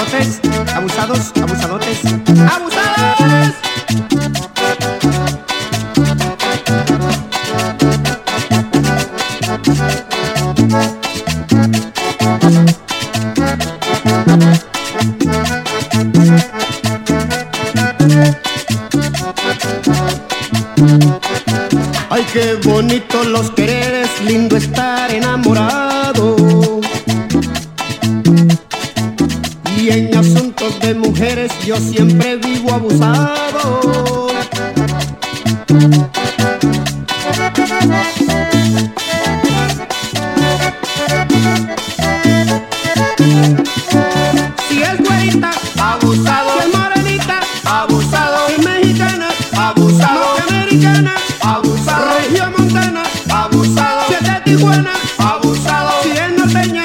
abusadotes, abusados, abusadotes, abusados. Ay, qué bonito los quereres, lindo estar enamorado. Yo siempre vivo abusado. Si es güerita, abusado. Si es morenita, abusado. Si es mexicana, abusado. Norteamericana, abusado. Regiomontana, abusado. Si es de Tijuana, abusado. Si es norteña,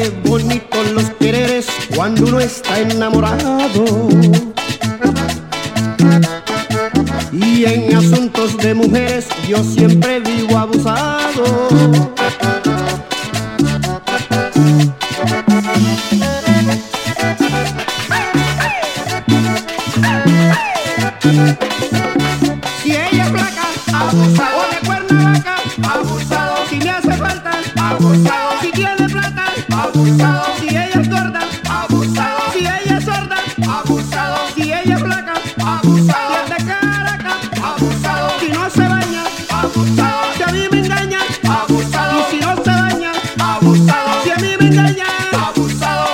qué bonitos los quereres cuando uno está enamorado. Y en asuntos de mujeres yo siempre vivo abusado. Si ella es flaca, abusado. De cuernavaca, abusado. Si me hace falta, abusado. Si tiene plata, abusado. Si ella es gorda, abusado. Si ella es sorda, abusado. Si ella es blanca, abusado. Si de Caracas, abusado. Si no se baña, abusado. Si a mí me engaña, abusado. Y si no se baña, abusado. Si a mí me engaña, abusado.